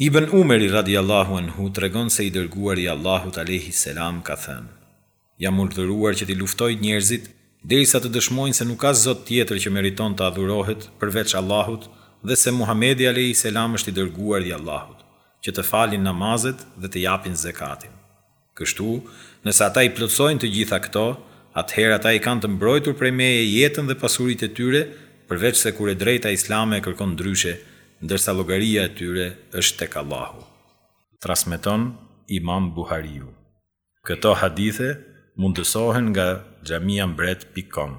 Ibën Umeri radijallahu anhu tregon se i Dërguari i Allahut alejhi selam ka thënë, Jam urdhëruar që t'i luftoj njerëzit derisa të dëshmojnë se nuk ka zot tjetër që meriton të adhurohet përveç Allahut dhe se Muhamedi alejhi selam është i Dërguari i Allahut, që të falin namazet dhe të japin zekatin. Kështu, nëse ata i plotësojnë të gjitha këto, atëherë ata i kanë të mbrojtur prej meje jetën dhe pasuritë e tyre, përveçse kur e drejta islame e kërkon ndryshe, ndërsa llogaria e tyre është tek Allahu. Transmeton Imam Buhariu. Këto hadithe mundësohen nga xhamiambret pikë kom.